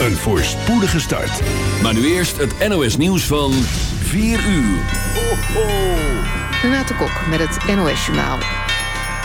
een voorspoedige start. Maar nu eerst het NOS nieuws van 4 uur. Ho, ho. Renate Kok met het NOS Journaal.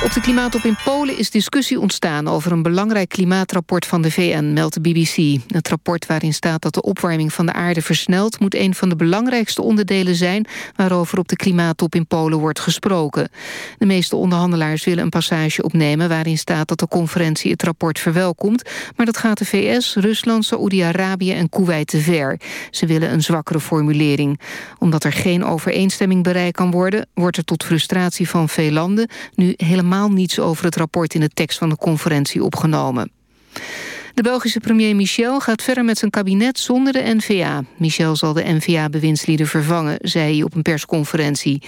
Op de klimaattop in Polen is discussie ontstaan over een belangrijk klimaatrapport van de VN, meldt de BBC. Het rapport waarin staat dat de opwarming van de aarde versnelt... moet een van de belangrijkste onderdelen zijn... waarover op de klimaattop in Polen wordt gesproken. De meeste onderhandelaars willen een passage opnemen... waarin staat dat de conferentie het rapport verwelkomt... maar dat gaat de VS, Rusland, Saoedi-Arabië en Kuwait te ver. Ze willen een zwakkere formulering. Omdat er geen overeenstemming bereikt kan worden... wordt er tot frustratie van veel landen nu helemaal helemaal niets over het rapport in de tekst van de conferentie opgenomen. De Belgische premier Michel gaat verder met zijn kabinet zonder de N-VA. Michel zal de N-VA-bewindslieden vervangen, zei hij op een persconferentie.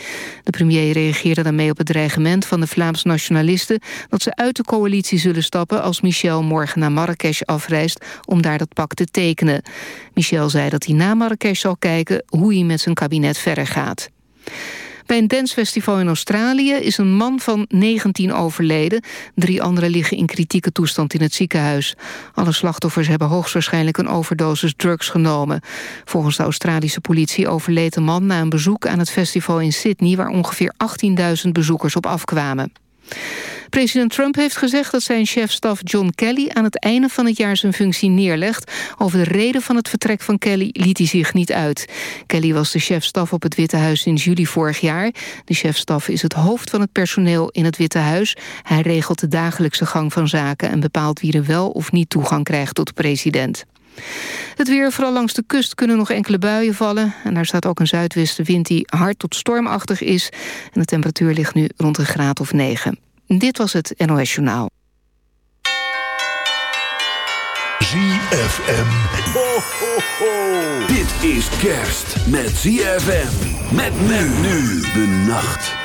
De premier reageerde daarmee op het dreigement van de Vlaams nationalisten... dat ze uit de coalitie zullen stappen als Michel morgen naar Marrakesh afreist... om daar dat pak te tekenen. Michel zei dat hij na Marrakesh zal kijken hoe hij met zijn kabinet verder gaat. Bij een dancefestival in Australië is een man van 19 overleden. Drie anderen liggen in kritieke toestand in het ziekenhuis. Alle slachtoffers hebben hoogstwaarschijnlijk een overdosis drugs genomen. Volgens de Australische politie overleed de man na een bezoek aan het festival in Sydney... waar ongeveer 18.000 bezoekers op afkwamen. President Trump heeft gezegd dat zijn chefstaf John Kelly... aan het einde van het jaar zijn functie neerlegt. Over de reden van het vertrek van Kelly liet hij zich niet uit. Kelly was de chefstaf op het Witte Huis sinds juli vorig jaar. De chefstaf is het hoofd van het personeel in het Witte Huis. Hij regelt de dagelijkse gang van zaken... en bepaalt wie er wel of niet toegang krijgt tot de president. Het weer, vooral langs de kust, kunnen nog enkele buien vallen. En daar staat ook een zuidwestenwind die hard tot stormachtig is. En de temperatuur ligt nu rond een graad of 9. Dit was het NOS Journaal. ZFM. Ho, ho, ho. Dit is kerst met ZFM. Met men nu de nacht.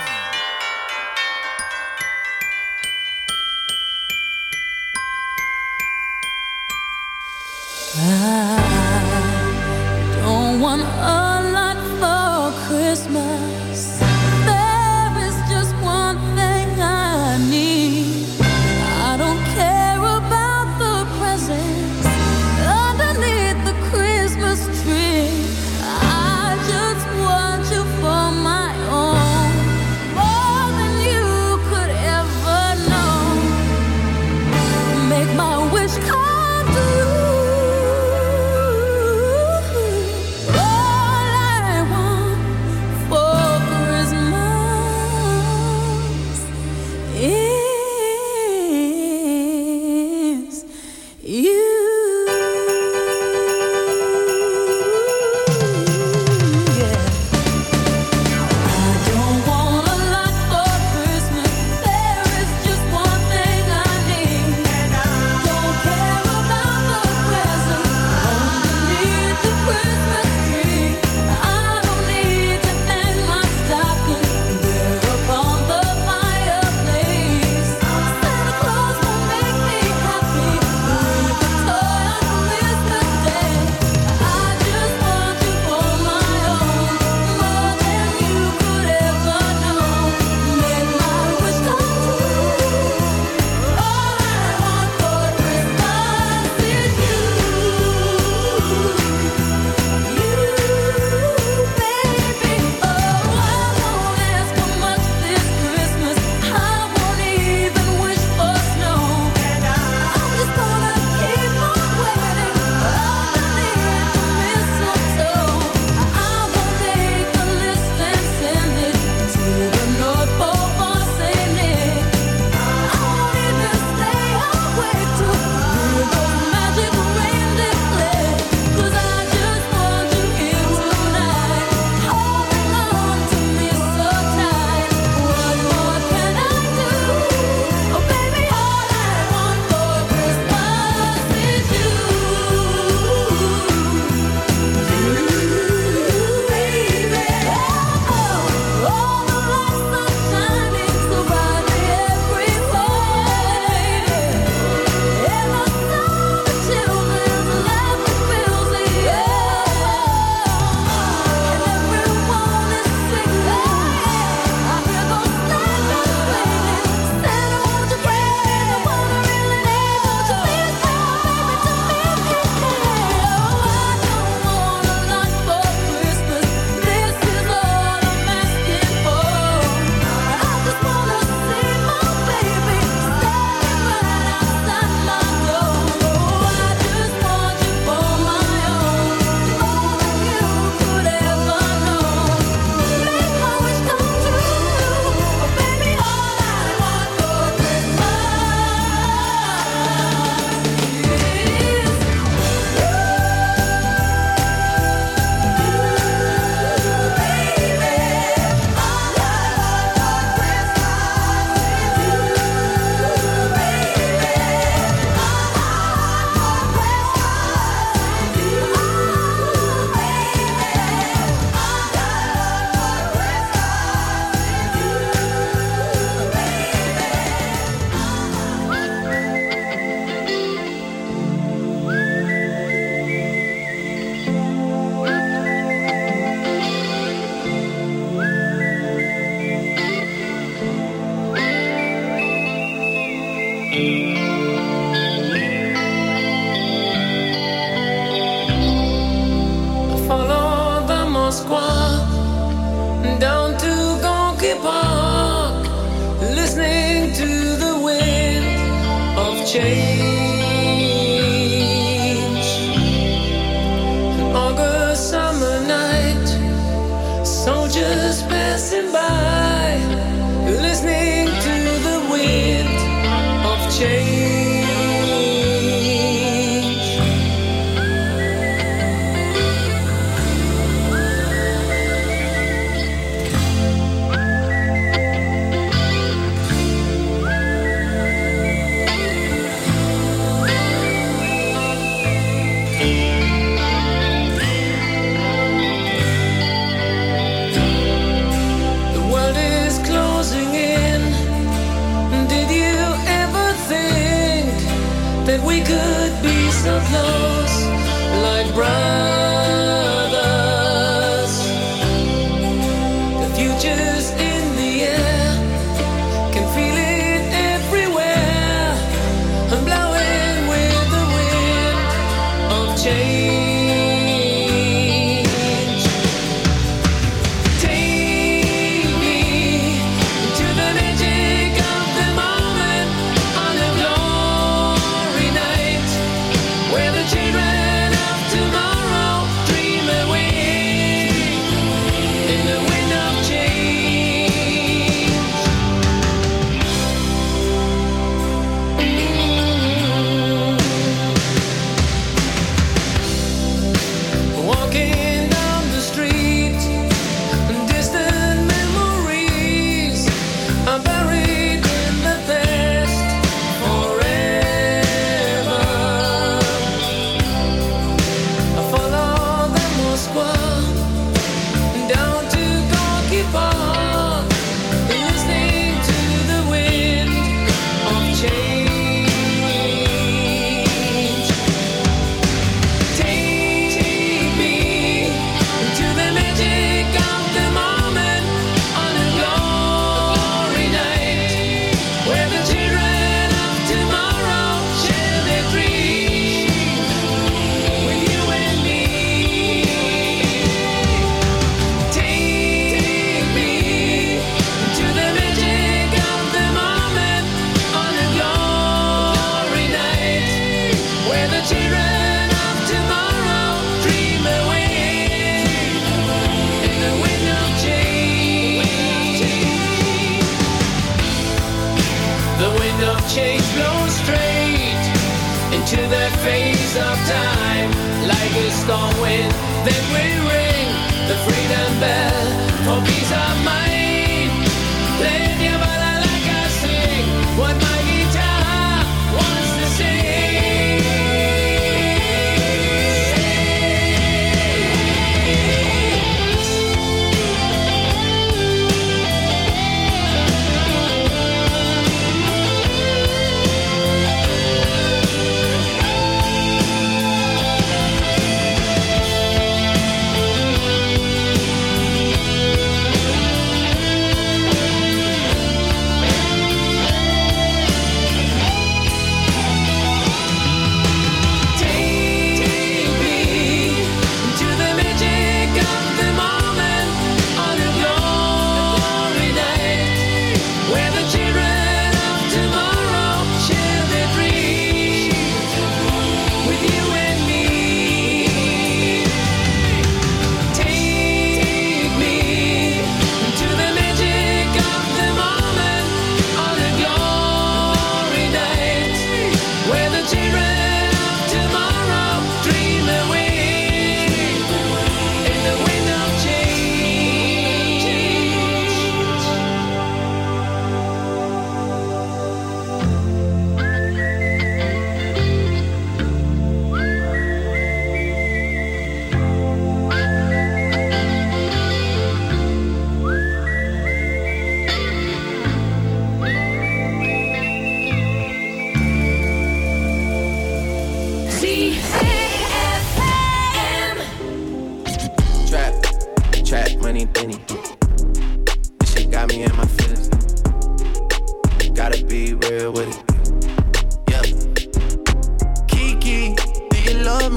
shade.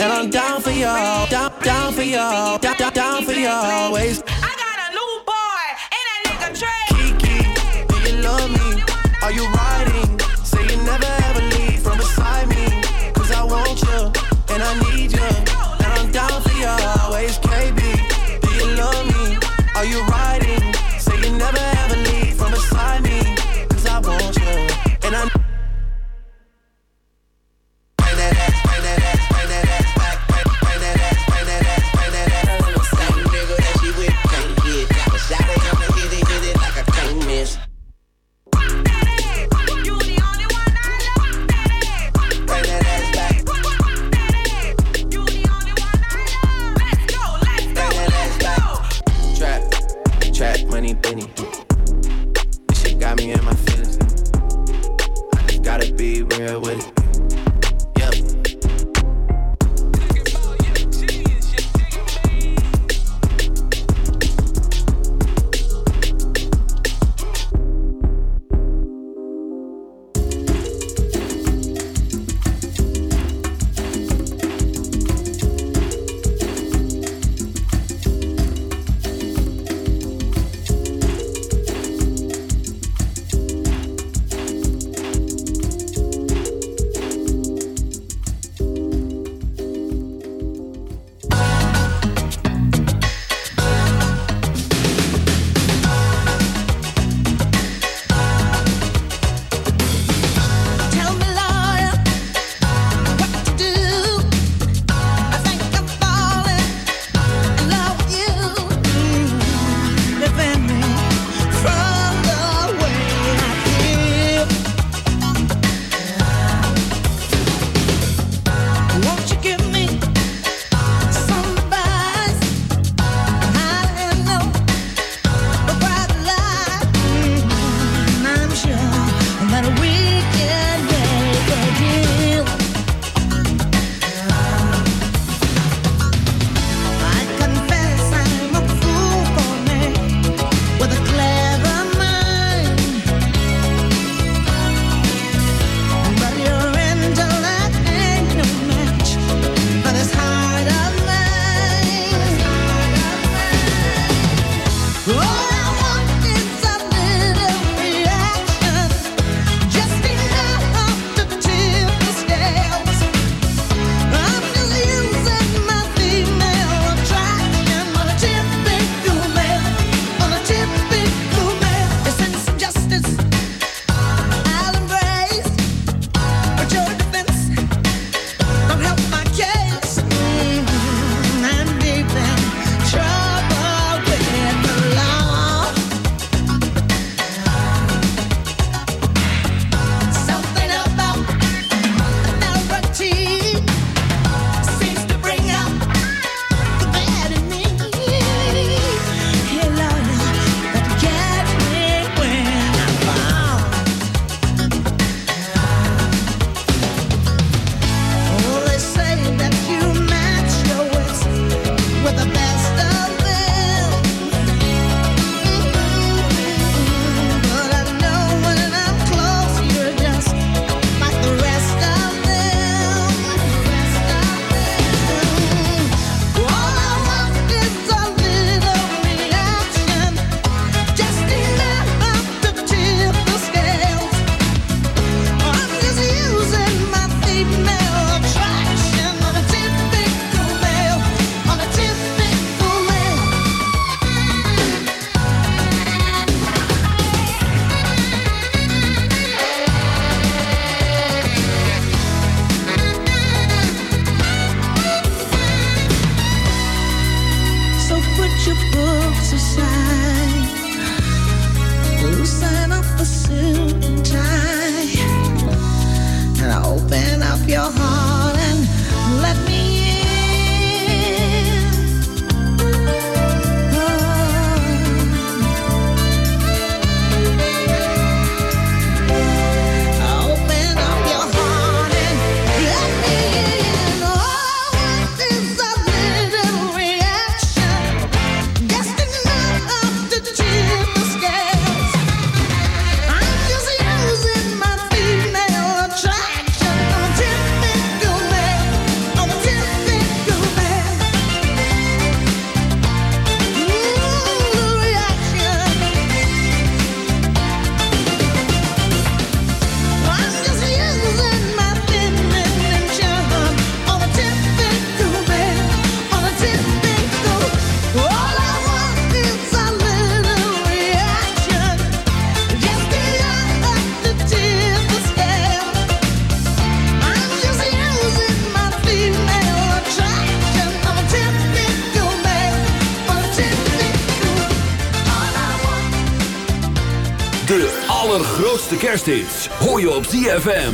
And I'm down for y'all, down, down for y'all, down, down, down for y'all always. I got a new boy and a nigga Trey. Kiki, do you love me? Are you riding? ZFM.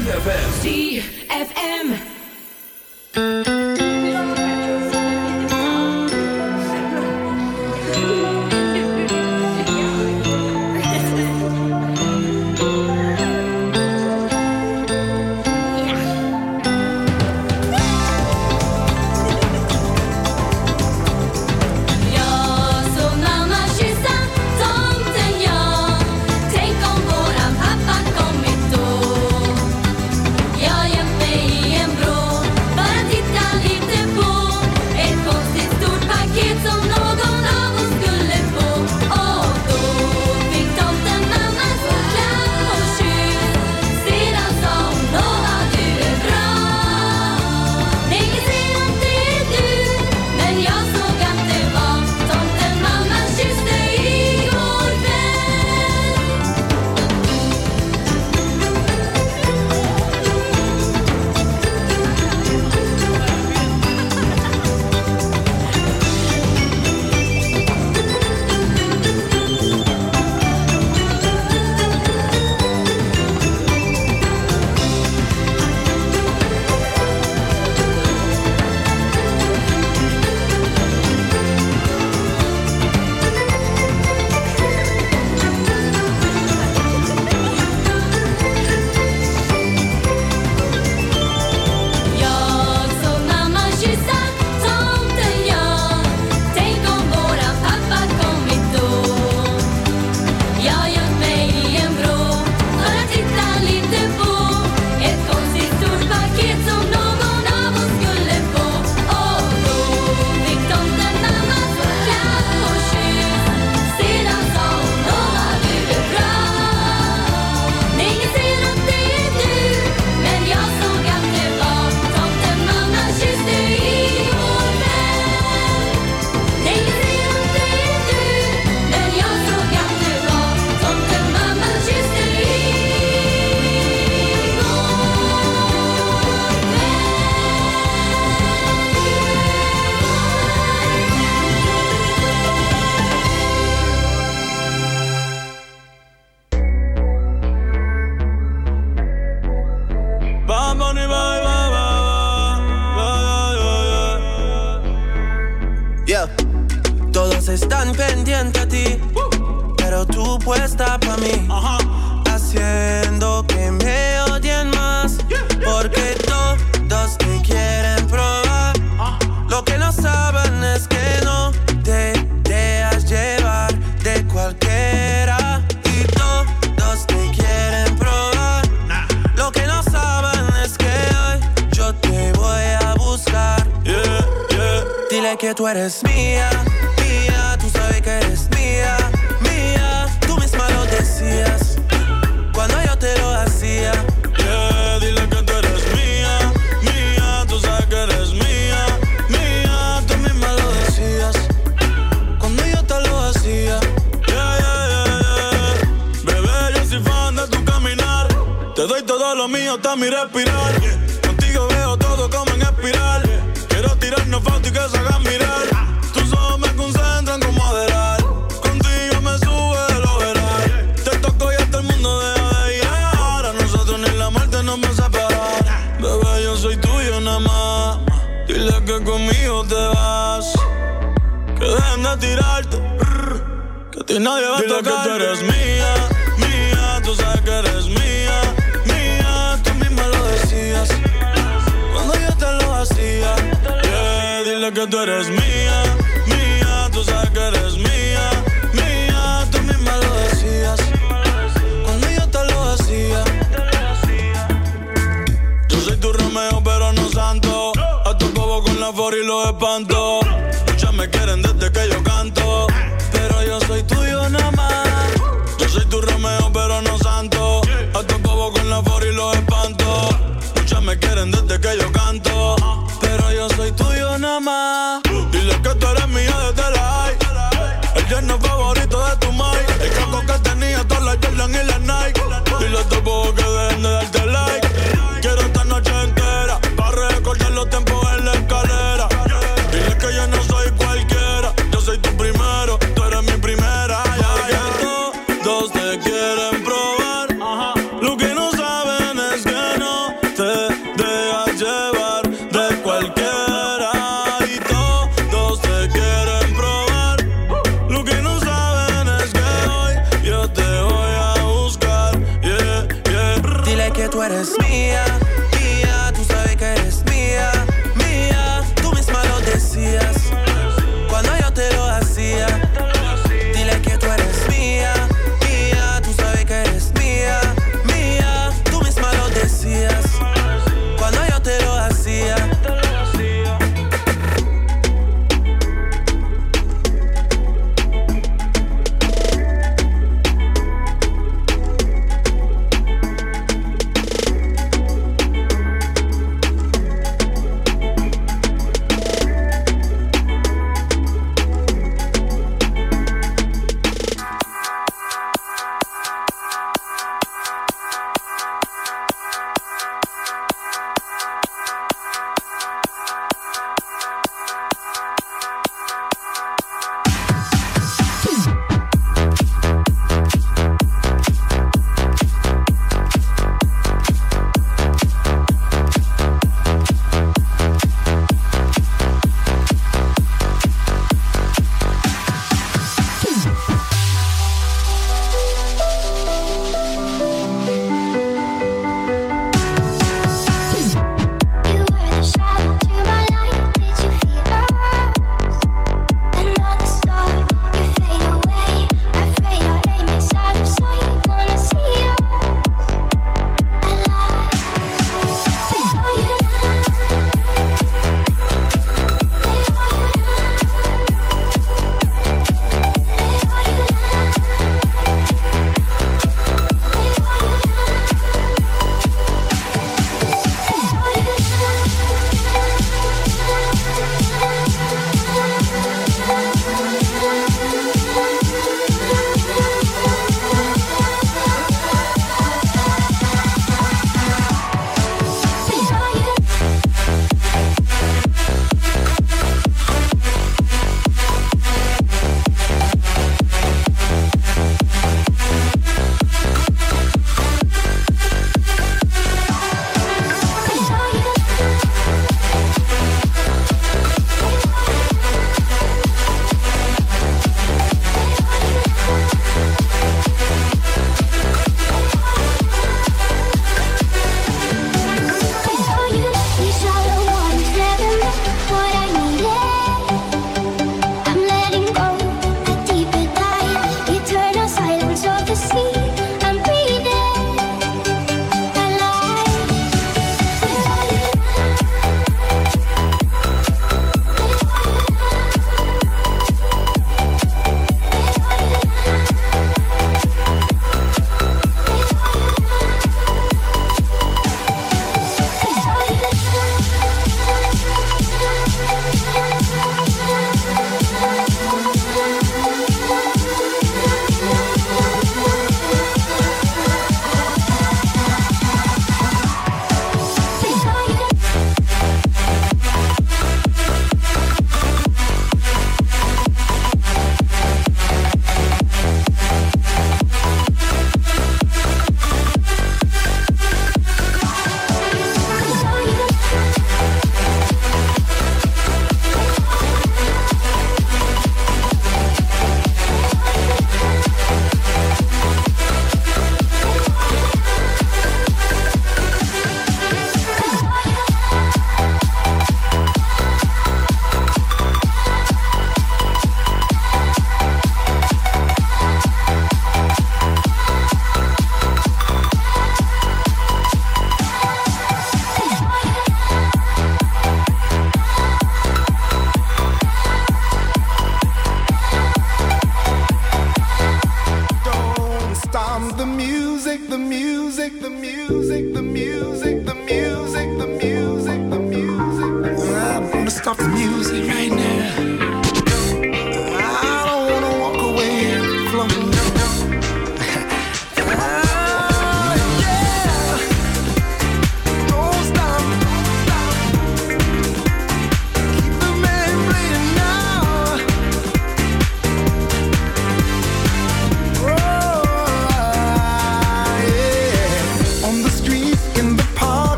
lose right now.